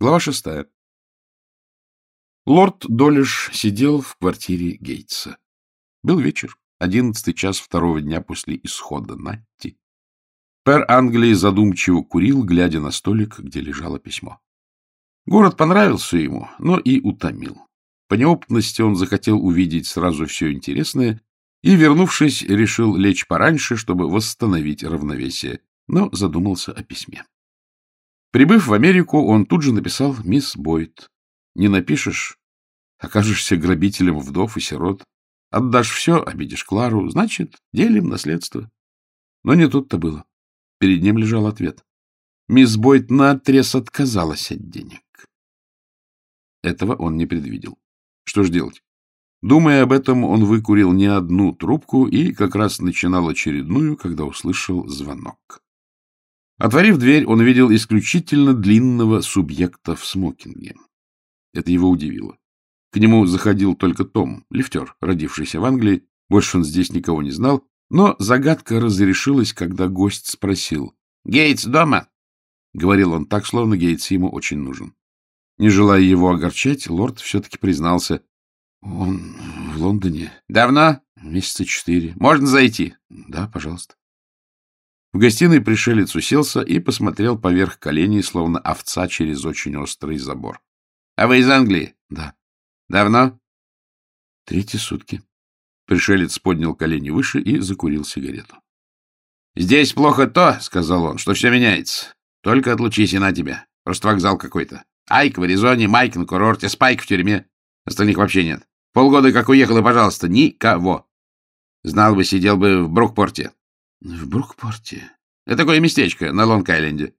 Глава шестая. Лорд Долиш сидел в квартире Гейтса. Был вечер, одиннадцатый час второго дня после исхода Натти. Пэр Англии задумчиво курил, глядя на столик, где лежало письмо. Город понравился ему, но и утомил. По неопытности он захотел увидеть сразу все интересное и, вернувшись, решил лечь пораньше, чтобы восстановить равновесие, но задумался о письме. Прибыв в Америку, он тут же написал «Мисс Бойт». Не напишешь — окажешься грабителем вдов и сирот. Отдашь все — обидишь Клару, значит, делим наследство. Но не тут-то было. Перед ним лежал ответ. Мисс Бойт наотрез отказалась от денег. Этого он не предвидел. Что ж делать? Думая об этом, он выкурил не одну трубку и как раз начинал очередную, когда услышал звонок. Отворив дверь, он увидел исключительно длинного субъекта в смокинге. Это его удивило. К нему заходил только Том, лифтер, родившийся в Англии. Больше он здесь никого не знал. Но загадка разрешилась, когда гость спросил. — Гейтс дома? — говорил он так, словно Гейтс ему очень нужен. Не желая его огорчать, лорд все-таки признался. — Он в Лондоне. — Давно? — Месяца четыре. — Можно зайти? — Да, пожалуйста. В гостиной пришелец уселся и посмотрел поверх коленей, словно овца через очень острый забор. — А вы из Англии? — Да. — Давно? — Третьи сутки. Пришелец поднял колени выше и закурил сигарету. — Здесь плохо то, — сказал он, — что все меняется. Только отлучись и на тебя. Просто вокзал какой-то. Айк в Аризоне, Майк на курорте, Спайк в тюрьме. Остальных вообще нет. Полгода как уехал, и, пожалуйста, никого. Знал бы, сидел бы в Брукпорте. — В Брукпорте? — Это такое местечко на Лонг-Айленде.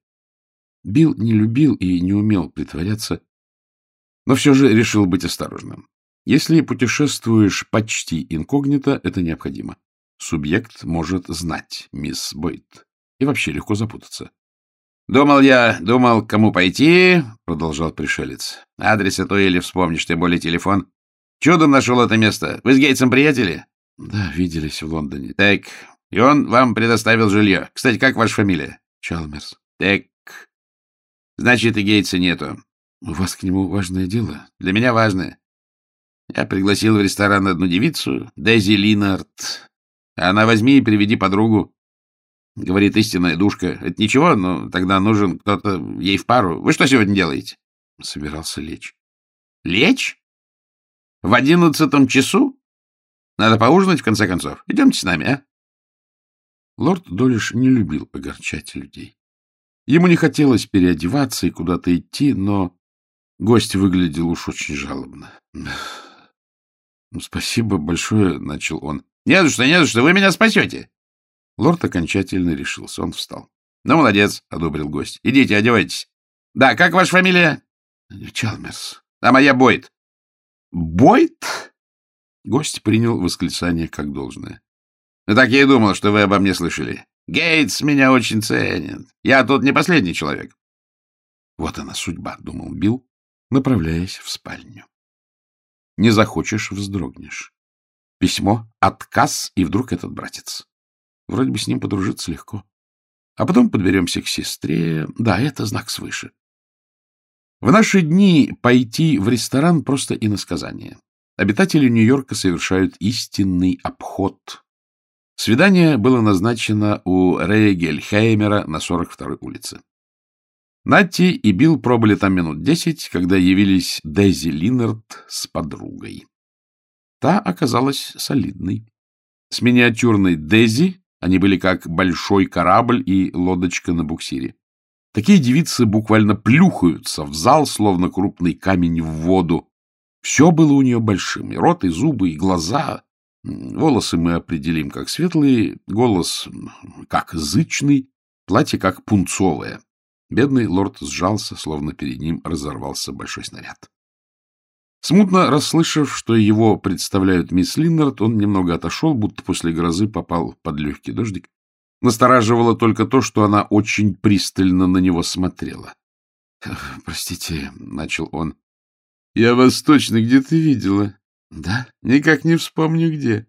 Билл не любил и не умел притворяться, но все же решил быть осторожным. Если путешествуешь почти инкогнито, это необходимо. Субъект может знать мисс Бойт и вообще легко запутаться. — Думал я, думал, кому пойти, — продолжал пришелец. — Адрес то или вспомнишь, тем более телефон. Чудом нашел это место. Вы с Гейтсом приятели? — Да, виделись в Лондоне. — Так, и он вам предоставил жилье. Кстати, как ваша фамилия? Чалмерс. Так. Значит, и Гейтса нету. У вас к нему важное дело? Для меня важное. Я пригласил в ресторан одну девицу, Дейзи Линард. Она возьми и приведи подругу. Говорит истинная душка. Это ничего, но тогда нужен кто-то ей в пару. Вы что сегодня делаете? Собирался лечь. Лечь? В одиннадцатом часу? Надо поужинать, в конце концов. Идемте с нами, а? Лорд Долиш не любил огорчать людей. Ему не хотелось переодеваться и куда-то идти, но гость выглядел уж очень жалобно. — Ну, спасибо большое, — начал он. — Не за что, не за что, вы меня спасете. Лорд окончательно решился. Он встал. — Ну, молодец, — одобрил гость. — Идите, одевайтесь. — Да, как ваша фамилия? — Чалмерс. — А моя Бойт. — Бойт? Гость принял восклицание как должное. Ну, так я и думал, что вы обо мне слышали. Гейтс меня очень ценит. Я тут не последний человек. Вот она судьба, — думал Билл, направляясь в спальню. Не захочешь — вздрогнешь. Письмо, отказ, и вдруг этот братец. Вроде бы с ним подружиться легко. А потом подберемся к сестре. Да, это знак свыше. В наши дни пойти в ресторан просто иносказание. Обитатели Нью-Йорка совершают истинный обход Свидание было назначено у Рэя Гельхеймера на 42-й улице. Натти и Билл пробыли там минут десять, когда явились Дейзи Линнард с подругой. Та оказалась солидной. С миниатюрной Дейзи они были как большой корабль и лодочка на буксире. Такие девицы буквально плюхаются в зал, словно крупный камень в воду. Все было у нее большим, и рот, и зубы, и глаза, Волосы мы определим как светлые, голос как зычный, платье как пунцовое. Бедный лорд сжался, словно перед ним разорвался большой снаряд. Смутно расслышав, что его представляют мисс Линнард, он немного отошел, будто после грозы попал под легкий дождик. Настораживало только то, что она очень пристально на него смотрела. — Простите, — начал он. — Я вас точно где-то видела. — Да, никак не вспомню где.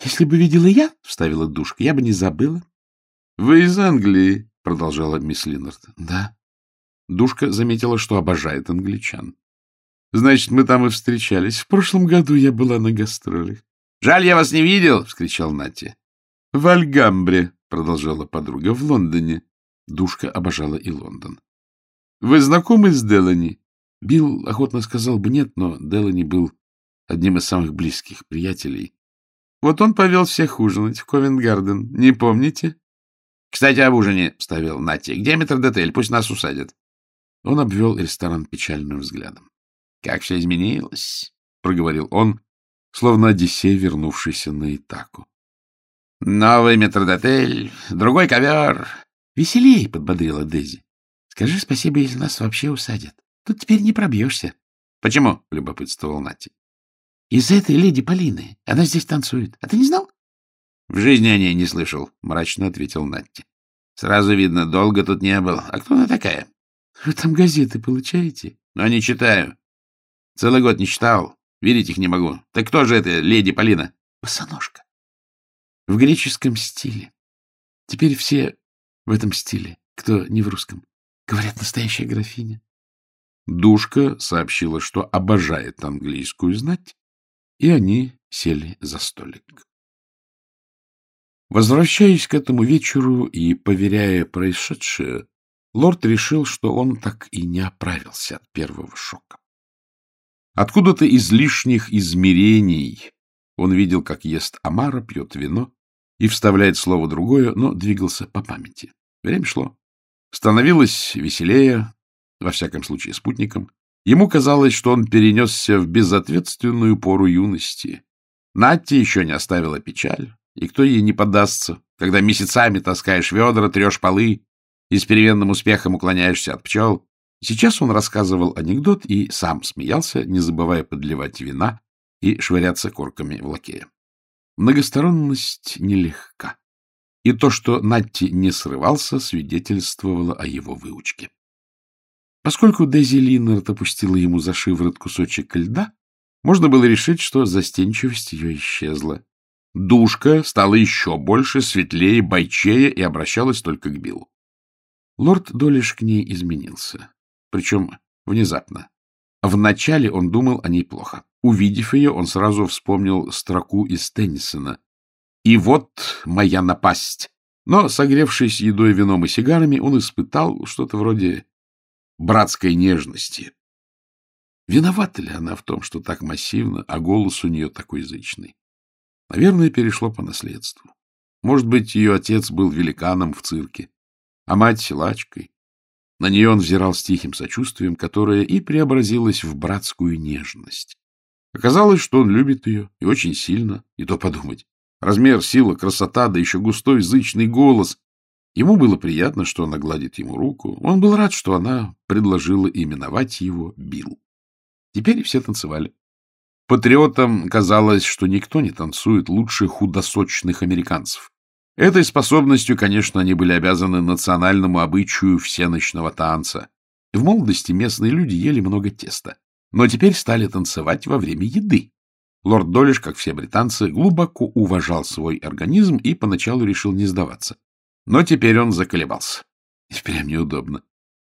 — Если бы видела я, — вставила душка, — я бы не забыла. — Вы из Англии, — продолжала мисс Линнард. — Да. Душка заметила, что обожает англичан. — Значит, мы там и встречались. В прошлом году я была на гастролях. — Жаль, я вас не видел! — вскричал Натти. — В Альгамбре, — продолжала подруга, — в Лондоне. Душка обожала и Лондон. — Вы знакомы с Делани? Билл охотно сказал бы нет, но Делани был одним из самых близких приятелей. Вот он повел всех ужинать в Ковенгарден. Не помните? — Кстати, об ужине, — вставил Натти. — Где метрдотель? Пусть нас усадят. Он обвел ресторан печальным взглядом. — Как все изменилось, — проговорил он, словно Одиссей, вернувшийся на Итаку. — Новый метрдотель, другой ковер. — Веселей, — подбодрила Дейзи. — Скажи спасибо, если нас вообще усадят. Тут теперь не пробьешься. — Почему? — любопытствовал Натти. — Из-за этой леди Полины. Она здесь танцует. А ты не знал? — В жизни о ней не слышал, — мрачно ответил Натти. — Сразу видно, долго тут не был. А кто она такая? — Вы там газеты получаете? — Но не читаю. Целый год не читал. Верить их не могу. Так кто же это, леди Полина? — Босоножка. В греческом стиле. Теперь все в этом стиле, кто не в русском. Говорят, настоящая графиня. Душка сообщила, что обожает английскую знать, и они сели за столик. Возвращаясь к этому вечеру и поверяя происшедшее, лорд решил, что он так и не оправился от первого шока. Откуда-то из лишних измерений он видел, как ест омара, пьет вино и вставляет слово другое, но двигался по памяти. Время шло. Становилось веселее, во всяком случае спутником. Ему казалось, что он перенесся в безответственную пору юности. Натти еще не оставила печаль, и кто ей не подастся, когда месяцами таскаешь ведра, трешь полы и с переменным успехом уклоняешься от пчел. Сейчас он рассказывал анекдот и сам смеялся, не забывая подливать вина и швыряться корками в лакея. Многосторонность нелегка. И то, что Натти не срывался, свидетельствовало о его выучке. Поскольку Дези Линнард опустила ему за шиворот кусочек льда, можно было решить, что застенчивость ее исчезла. Душка стала еще больше, светлее, бойчее и обращалась только к Биллу. Лорд Долиш к ней изменился. Причем внезапно. Вначале он думал о ней плохо. Увидев ее, он сразу вспомнил строку из Теннисона. «И вот моя напасть!» Но, согревшись едой, вином и сигарами, он испытал что-то вроде братской нежности. Виновата ли она в том, что так массивно, а голос у нее такой язычный? Наверное, перешло по наследству. Может быть, ее отец был великаном в цирке, а мать — силачкой. На нее он взирал с тихим сочувствием, которое и преобразилось в братскую нежность. Оказалось, что он любит ее, и очень сильно, и то подумать. Размер, сила, красота, да еще густой зычный голос. Ему было приятно, что она гладит ему руку. Он был рад, что она предложила именовать его Билл. Теперь все танцевали. Патриотам казалось, что никто не танцует лучше худосочных американцев. Этой способностью, конечно, они были обязаны национальному обычаю всеночного танца. В молодости местные люди ели много теста, но теперь стали танцевать во время еды. Лорд Долиш, как все британцы, глубоко уважал свой организм и поначалу решил не сдаваться. Но теперь он заколебался. И прям неудобно.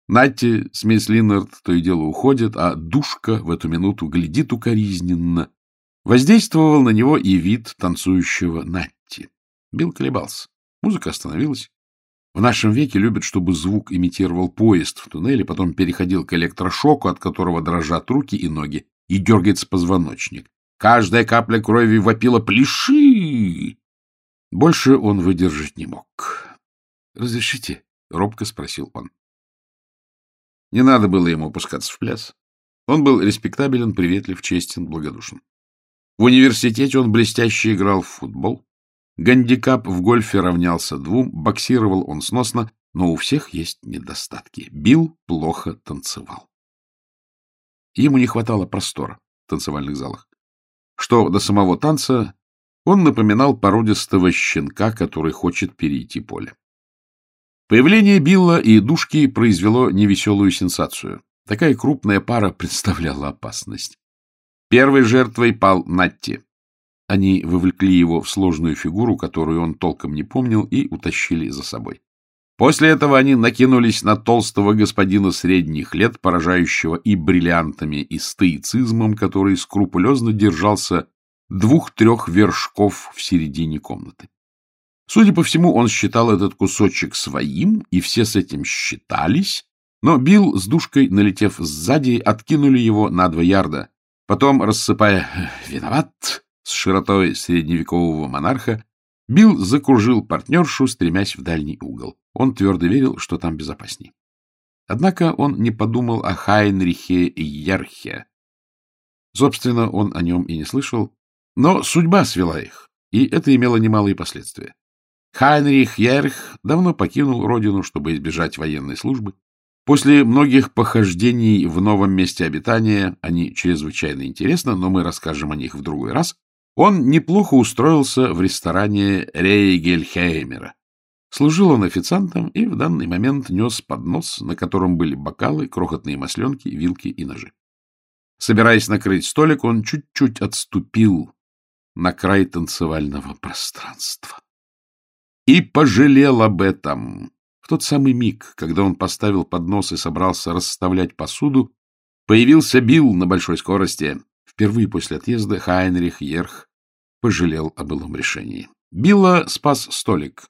Натти с мисс Линнард то и дело уходит, а душка в эту минуту глядит укоризненно. Воздействовал на него и вид танцующего Натти. Билл колебался. Музыка остановилась. В нашем веке любят, чтобы звук имитировал поезд в туннеле, потом переходил к электрошоку, от которого дрожат руки и ноги, и дергается позвоночник. Каждая капля крови вопила «Пляши!». Больше он выдержать не мог. — Разрешите? — робко спросил он. Не надо было ему опускаться в пляс. Он был респектабелен, приветлив, честен, благодушен. В университете он блестяще играл в футбол. Гандикап в гольфе равнялся двум, боксировал он сносно, но у всех есть недостатки. Билл плохо танцевал. Ему не хватало простора в танцевальных залах. Что до самого танца, он напоминал породистого щенка, который хочет перейти поле. Появление Билла и Душки произвело невеселую сенсацию. Такая крупная пара представляла опасность. Первой жертвой пал Натти. Они вовлекли его в сложную фигуру, которую он толком не помнил, и утащили за собой. После этого они накинулись на толстого господина средних лет, поражающего и бриллиантами, и стоицизмом, который скрупулезно держался двух-трех вершков в середине комнаты. Судя по всему, он считал этот кусочек своим, и все с этим считались, но Билл с душкой, налетев сзади, откинули его на два ярда. Потом, рассыпая «виноват» с широтой средневекового монарха, Билл закружил партнершу, стремясь в дальний угол. Он твердо верил, что там безопасней. Однако он не подумал о Хайнрихе Ярхе. Собственно, он о нем и не слышал, но судьба свела их, и это имело немалые последствия. Хайнрих Ярх давно покинул родину, чтобы избежать военной службы. После многих похождений в новом месте обитания, они чрезвычайно интересны, но мы расскажем о них в другой раз, он неплохо устроился в ресторане Рейгельхеймера. Служил он официантом и в данный момент нес поднос, на котором были бокалы, крохотные масленки, вилки и ножи. Собираясь накрыть столик, он чуть-чуть отступил на край танцевального пространства. И пожалел об этом. В тот самый миг, когда он поставил поднос и собрался расставлять посуду, появился Билл на большой скорости. Впервые после отъезда Хайнрих Ерх пожалел о былом решении. Билла спас столик.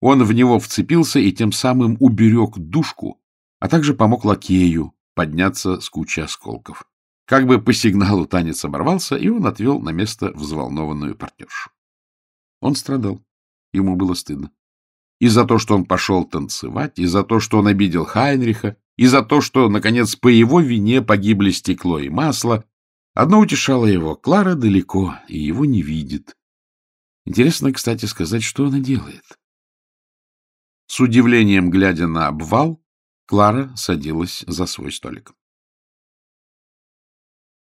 Он в него вцепился и тем самым уберег душку, а также помог лакею подняться с кучи осколков. Как бы по сигналу танец оборвался, и он отвел на место взволнованную партнершу. Он страдал. Ему было стыдно. И за то, что он пошел танцевать, и за то, что он обидел Хайнриха, и за то, что, наконец, по его вине погибли стекло и масло, Одно утешало его — Клара далеко, и его не видит. Интересно, кстати, сказать, что она делает. С удивлением глядя на обвал, Клара садилась за свой столик.